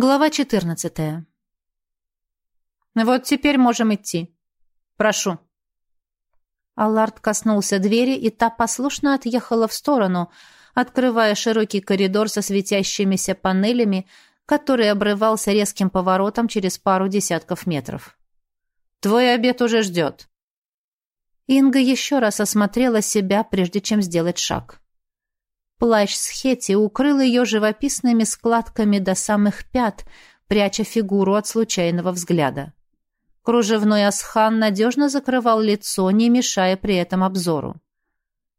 Глава 14. Вот теперь можем идти. Прошу. Аллард коснулся двери, и та послушно отъехала в сторону, открывая широкий коридор со светящимися панелями, который обрывался резким поворотом через пару десятков метров. «Твой обед уже ждет». Инга еще раз осмотрела себя, прежде чем сделать шаг. Плащ с Хети укрыл ее живописными складками до самых пят, пряча фигуру от случайного взгляда. Кружевной асхан надежно закрывал лицо, не мешая при этом обзору.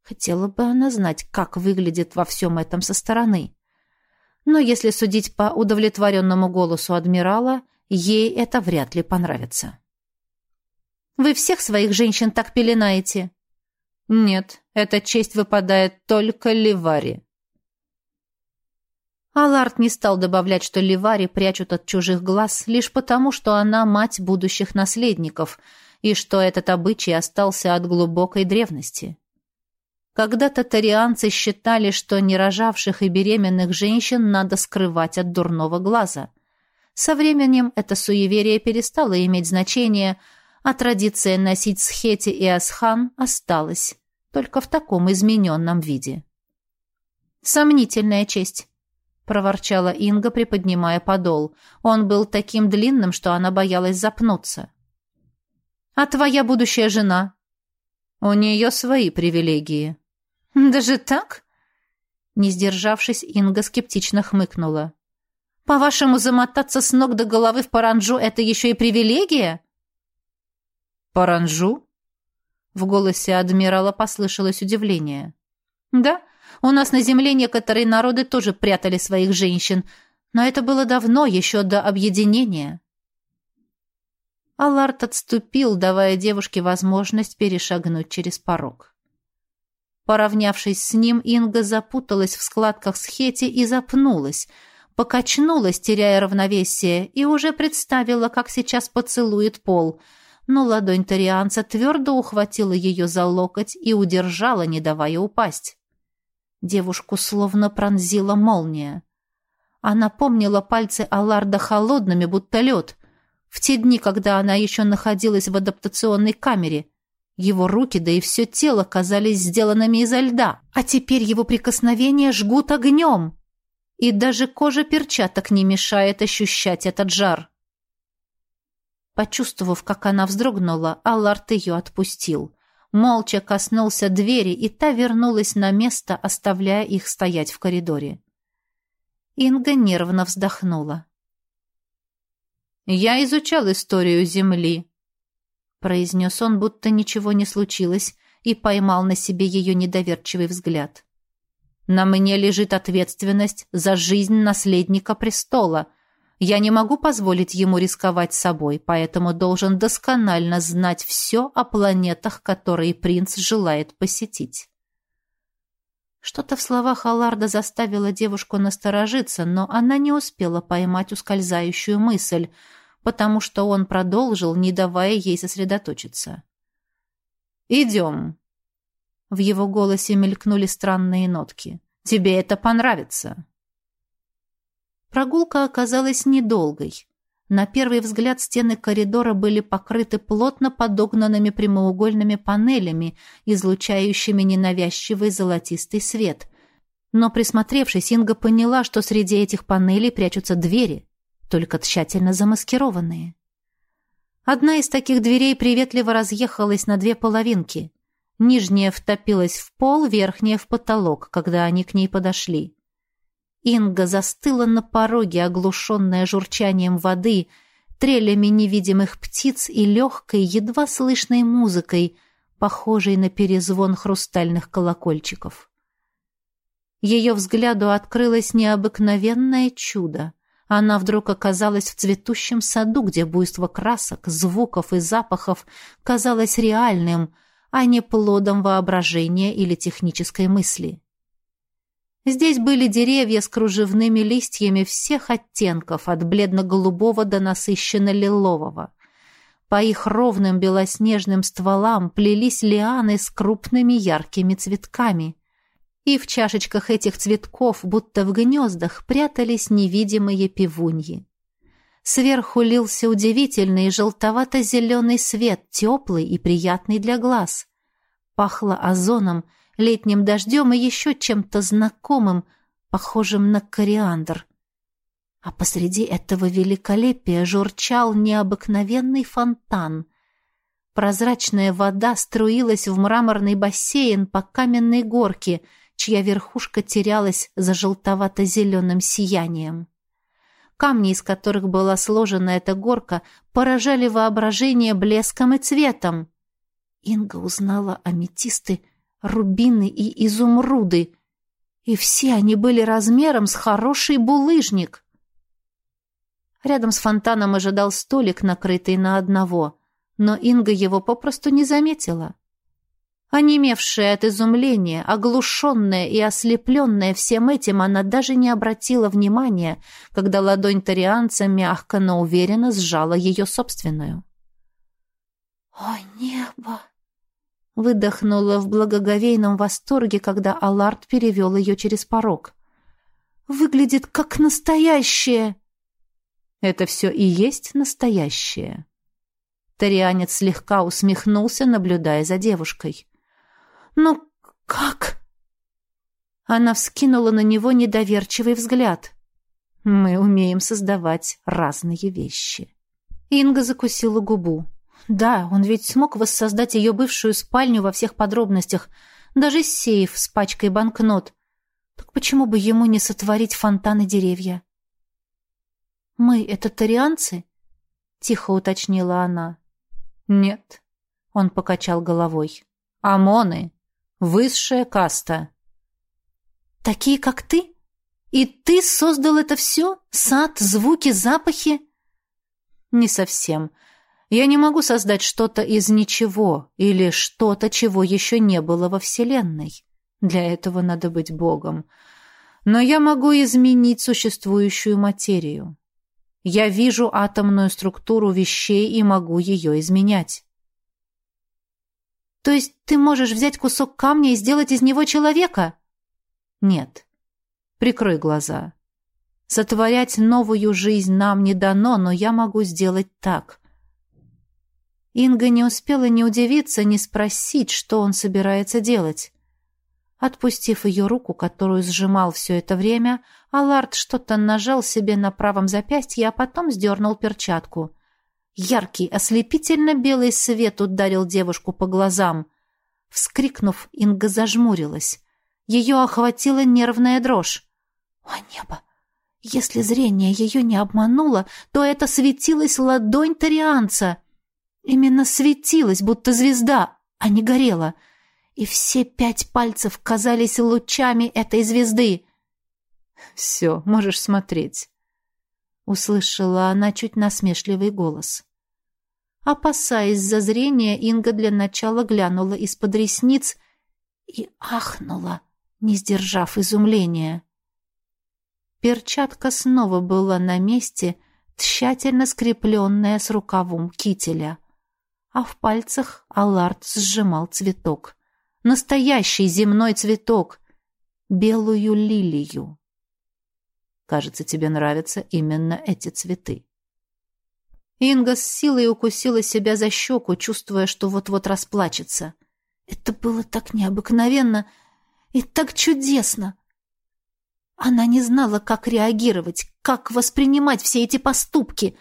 Хотела бы она знать, как выглядит во всем этом со стороны. Но если судить по удовлетворенному голосу адмирала, ей это вряд ли понравится. «Вы всех своих женщин так пеленаете?» Нет, эта честь выпадает только Ливари. Аларт не стал добавлять, что Ливари прячут от чужих глаз лишь потому, что она мать будущих наследников, и что этот обычай остался от глубокой древности. Когда-то тарианцы считали, что нерожавших и беременных женщин надо скрывать от дурного глаза. Со временем это суеверие перестало иметь значение, а традиция носить схети и асхан осталась только в таком измененном виде. «Сомнительная честь», — проворчала Инга, приподнимая подол. Он был таким длинным, что она боялась запнуться. «А твоя будущая жена?» «У нее свои привилегии». «Даже так?» Не сдержавшись, Инга скептично хмыкнула. «По-вашему, замотаться с ног до головы в паранджу — это еще и привилегия?» «Паранджу?» В голосе адмирала послышалось удивление. «Да, у нас на земле некоторые народы тоже прятали своих женщин, но это было давно, еще до объединения». Аллард отступил, давая девушке возможность перешагнуть через порог. Поравнявшись с ним, Инга запуталась в складках схети и запнулась, покачнулась, теряя равновесие, и уже представила, как сейчас поцелует пол — но ладонь тарианца твердо ухватила ее за локоть и удержала, не давая упасть. Девушку словно пронзила молния. Она помнила пальцы Алларда холодными, будто лед. В те дни, когда она еще находилась в адаптационной камере. Его руки, да и все тело казались сделанными изо льда, а теперь его прикосновения жгут огнем. И даже кожа перчаток не мешает ощущать этот жар. Почувствовав, как она вздрогнула, Аллард ее отпустил. Молча коснулся двери, и та вернулась на место, оставляя их стоять в коридоре. Инга нервно вздохнула. «Я изучал историю Земли», — произнес он, будто ничего не случилось, и поймал на себе ее недоверчивый взгляд. «На мне лежит ответственность за жизнь наследника престола», — я не могу позволить ему рисковать собой, поэтому должен досконально знать все о планетах, которые принц желает посетить. Что-то в словах Алларда заставило девушку насторожиться, но она не успела поймать ускользающую мысль, потому что он продолжил, не давая ей сосредоточиться. «Идем». В его голосе мелькнули странные нотки. «Тебе это понравится». Прогулка оказалась недолгой. На первый взгляд стены коридора были покрыты плотно подогнанными прямоугольными панелями, излучающими ненавязчивый золотистый свет. Но присмотревшись, Инга поняла, что среди этих панелей прячутся двери, только тщательно замаскированные. Одна из таких дверей приветливо разъехалась на две половинки. Нижняя втопилась в пол, верхняя в потолок, когда они к ней подошли. Инга застыла на пороге, оглушенная журчанием воды, трелями невидимых птиц и легкой, едва слышной музыкой, похожей на перезвон хрустальных колокольчиков. Ее взгляду открылось необыкновенное чудо. Она вдруг оказалась в цветущем саду, где буйство красок, звуков и запахов казалось реальным, а не плодом воображения или технической мысли. Здесь были деревья с кружевными листьями всех оттенков, от бледно-голубого до насыщенно-лилового. По их ровным белоснежным стволам плелись лианы с крупными яркими цветками. И в чашечках этих цветков, будто в гнездах, прятались невидимые пивуньи. Сверху лился удивительный желтовато-зеленый свет, теплый и приятный для глаз. Пахло озоном, летним дождем и еще чем-то знакомым, похожим на кориандр. А посреди этого великолепия журчал необыкновенный фонтан. Прозрачная вода струилась в мраморный бассейн по каменной горке, чья верхушка терялась за желтовато-зеленым сиянием. Камни, из которых была сложена эта горка, поражали воображение блеском и цветом. Инга узнала аметисты, рубины и изумруды, и все они были размером с хороший булыжник. Рядом с фонтаном ожидал столик, накрытый на одного, но Инга его попросту не заметила. Онемевшая от изумления, оглушенная и ослепленная всем этим, она даже не обратила внимания, когда ладонь тарианца мягко, но уверенно сжала ее собственную. «О, небо!» Выдохнула в благоговейном восторге, когда Аларт перевел ее через порог. «Выглядит как настоящее!» «Это все и есть настоящее!» Тарианец слегка усмехнулся, наблюдая за девушкой. «Ну как?» Она вскинула на него недоверчивый взгляд. «Мы умеем создавать разные вещи». Инга закусила губу. «Да, он ведь смог воссоздать ее бывшую спальню во всех подробностях, даже сейф с пачкой банкнот. Так почему бы ему не сотворить фонтаны деревья?» «Мы — это тарианцы?» — тихо уточнила она. «Нет», — он покачал головой. «Амоны. Высшая каста. Такие, как ты? И ты создал это все? Сад, звуки, запахи? Не совсем. Я не могу создать что-то из ничего или что-то, чего еще не было во Вселенной. Для этого надо быть Богом. Но я могу изменить существующую материю. Я вижу атомную структуру вещей и могу ее изменять. То есть ты можешь взять кусок камня и сделать из него человека? Нет. Прикрой глаза. Сотворять новую жизнь нам не дано, но я могу сделать так. Инга не успела ни удивиться, ни спросить, что он собирается делать. Отпустив ее руку, которую сжимал все это время, Аларт что-то нажал себе на правом запястье, а потом сдернул перчатку. Яркий, ослепительно белый свет ударил девушку по глазам. Вскрикнув, Инга зажмурилась. Ее охватила нервная дрожь. «О небо! Если зрение ее не обмануло, то это светилась ладонь тарианца. Именно светилась, будто звезда, а не горела. И все пять пальцев казались лучами этой звезды. «Все, можешь смотреть», — услышала она чуть насмешливый голос. Опасаясь за зрение, Инга для начала глянула из-под ресниц и ахнула, не сдержав изумления. Перчатка снова была на месте, тщательно скрепленная с рукавом кителя. А в пальцах Аларт сжимал цветок. Настоящий земной цветок. Белую лилию. Кажется, тебе нравятся именно эти цветы. Инга с силой укусила себя за щеку, чувствуя, что вот-вот расплачется. Это было так необыкновенно и так чудесно. Она не знала, как реагировать, как воспринимать все эти поступки.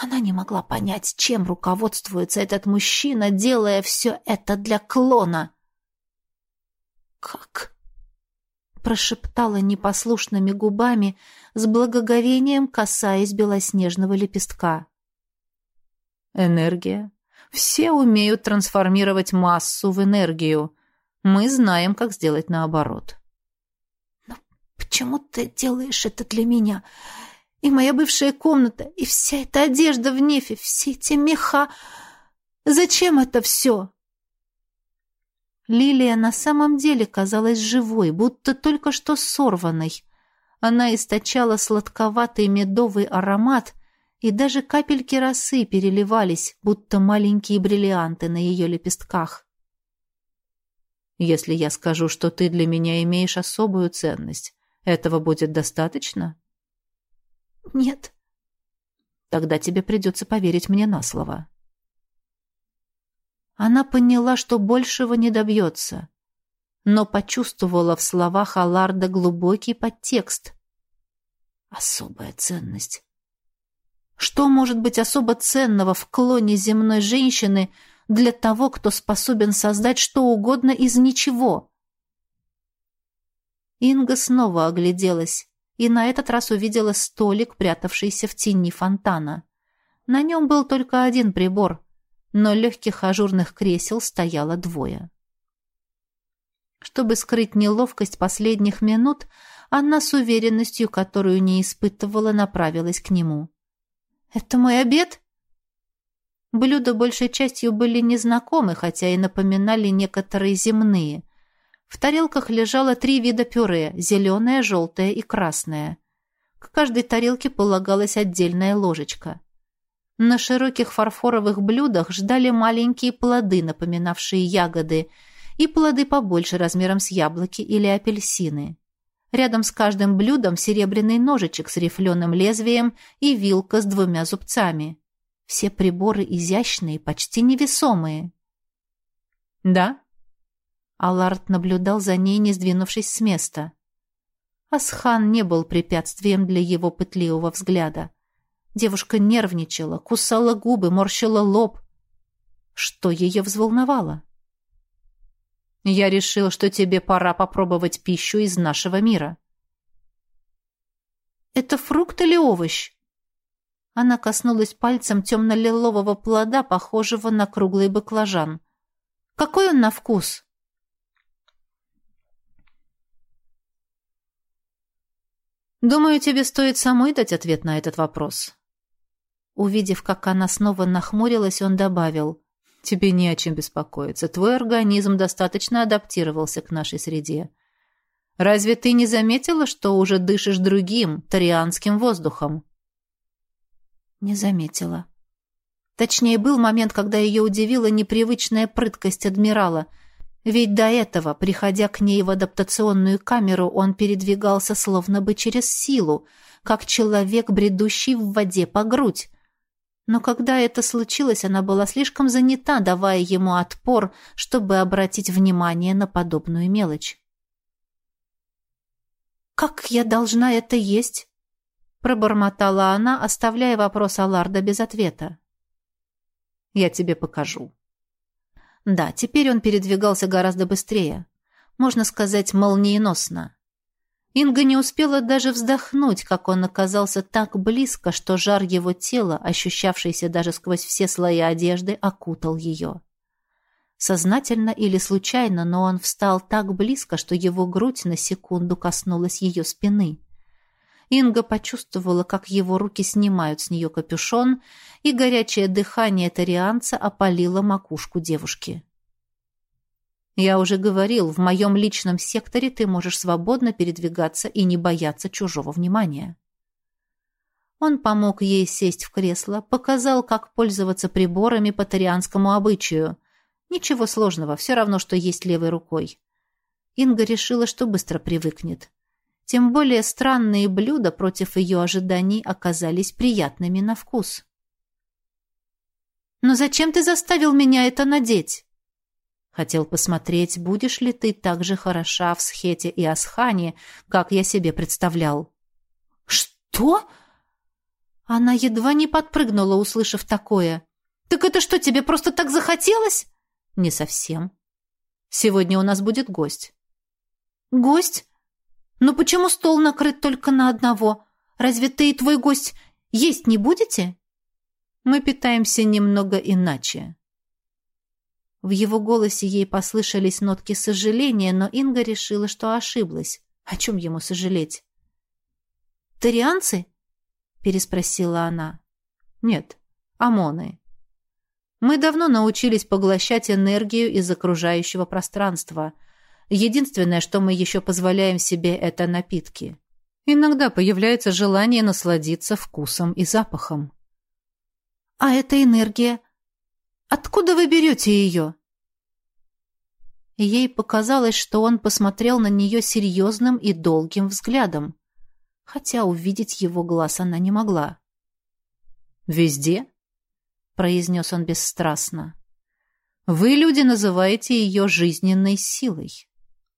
Она не могла понять, чем руководствуется этот мужчина, делая все это для клона. «Как?» — прошептала непослушными губами, с благоговением касаясь белоснежного лепестка энергия. Все умеют трансформировать массу в энергию. Мы знаем, как сделать наоборот. Но почему ты делаешь это для меня? И моя бывшая комната, и вся эта одежда в нефе, все эти меха. Зачем это все? Лилия на самом деле казалась живой, будто только что сорванной. Она источала сладковатый медовый аромат, и даже капельки росы переливались, будто маленькие бриллианты на ее лепестках. «Если я скажу, что ты для меня имеешь особую ценность, этого будет достаточно?» «Нет». Тогда тебе придется поверить мне на слово». Она поняла, что большего не добьется, но почувствовала в словах Алларда глубокий подтекст. Особая ценность. Что может быть особо ценного в клоне земной женщины для того, кто способен создать что угодно из ничего? Инга снова огляделась и на этот раз увидела столик, прятавшийся в тени фонтана. На нем был только один прибор, но легких ажурных кресел стояло двое. Чтобы скрыть неловкость последних минут, она с уверенностью, которую не испытывала, направилась к нему. «Это мой обед?» Блюда большей частью были незнакомы, хотя и напоминали некоторые земные. В тарелках лежало три вида пюре – зеленое, желтое и красное. К каждой тарелке полагалась отдельная ложечка. На широких фарфоровых блюдах ждали маленькие плоды, напоминавшие ягоды, и плоды побольше размером с яблоки или апельсины. Рядом с каждым блюдом серебряный ножичек с рифленым лезвием и вилка с двумя зубцами. Все приборы изящные, почти невесомые. «Да?» Аларт наблюдал за ней, не сдвинувшись с места. Асхан не был препятствием для его пытливого взгляда. Девушка нервничала, кусала губы, морщила лоб. Что ее взволновало? Я решил, что тебе пора попробовать пищу из нашего мира. Это фрукт или овощ? Она коснулась пальцем темно-лилового плода, похожего на круглый баклажан. Какой он на вкус? Думаю, тебе стоит самой дать ответ на этот вопрос. Увидев, как она снова нахмурилась, он добавил: Тебе не о чем беспокоиться. Твой организм достаточно адаптировался к нашей среде. Разве ты не заметила, что уже дышишь другим, тарианским воздухом? Не заметила. Точнее, был момент, когда ее удивила непривычная прыткость адмирала. Ведь до этого, приходя к ней в адаптационную камеру, он передвигался словно бы через силу, как человек, бредущий в воде по грудь. Но когда это случилось, она была слишком занята, давая ему отпор, чтобы обратить внимание на подобную мелочь. «Как я должна это есть?» — пробормотала она, оставляя вопрос Аларда без ответа. «Я тебе покажу». Да, теперь он передвигался гораздо быстрее. Можно сказать, молниеносно. Инга не успела даже вздохнуть, как он оказался так близко, что жар его тела, ощущавшийся даже сквозь все слои одежды, окутал ее. Сознательно или случайно, но он встал так близко, что его грудь на секунду коснулась ее спины. Инга почувствовала, как его руки снимают с нее капюшон, и горячее дыхание тарианца опалило макушку девушки. Я уже говорил, в моем личном секторе ты можешь свободно передвигаться и не бояться чужого внимания. Он помог ей сесть в кресло, показал, как пользоваться приборами по тарианскому обычаю. Ничего сложного, все равно, что есть левой рукой. Инга решила, что быстро привыкнет. Тем более странные блюда против ее ожиданий оказались приятными на вкус. «Но зачем ты заставил меня это надеть?» Хотел посмотреть, будешь ли ты так же хороша в Схете и Асхане, как я себе представлял. Что? Она едва не подпрыгнула, услышав такое. Так это что, тебе просто так захотелось? Не совсем. Сегодня у нас будет гость. Гость? Но почему стол накрыт только на одного? Разве ты и твой гость есть не будете? Мы питаемся немного иначе. В его голосе ей послышались нотки сожаления, но Инга решила, что ошиблась. О чем ему сожалеть? «Тарианцы?» — переспросила она. «Нет, ОМОНы. Мы давно научились поглощать энергию из окружающего пространства. Единственное, что мы еще позволяем себе, это напитки. Иногда появляется желание насладиться вкусом и запахом». «А эта энергия? Откуда вы берете ее?» Ей показалось, что он посмотрел на нее серьезным и долгим взглядом, хотя увидеть его глаз она не могла. «Везде?» — произнес он бесстрастно. «Вы, люди, называете ее жизненной силой.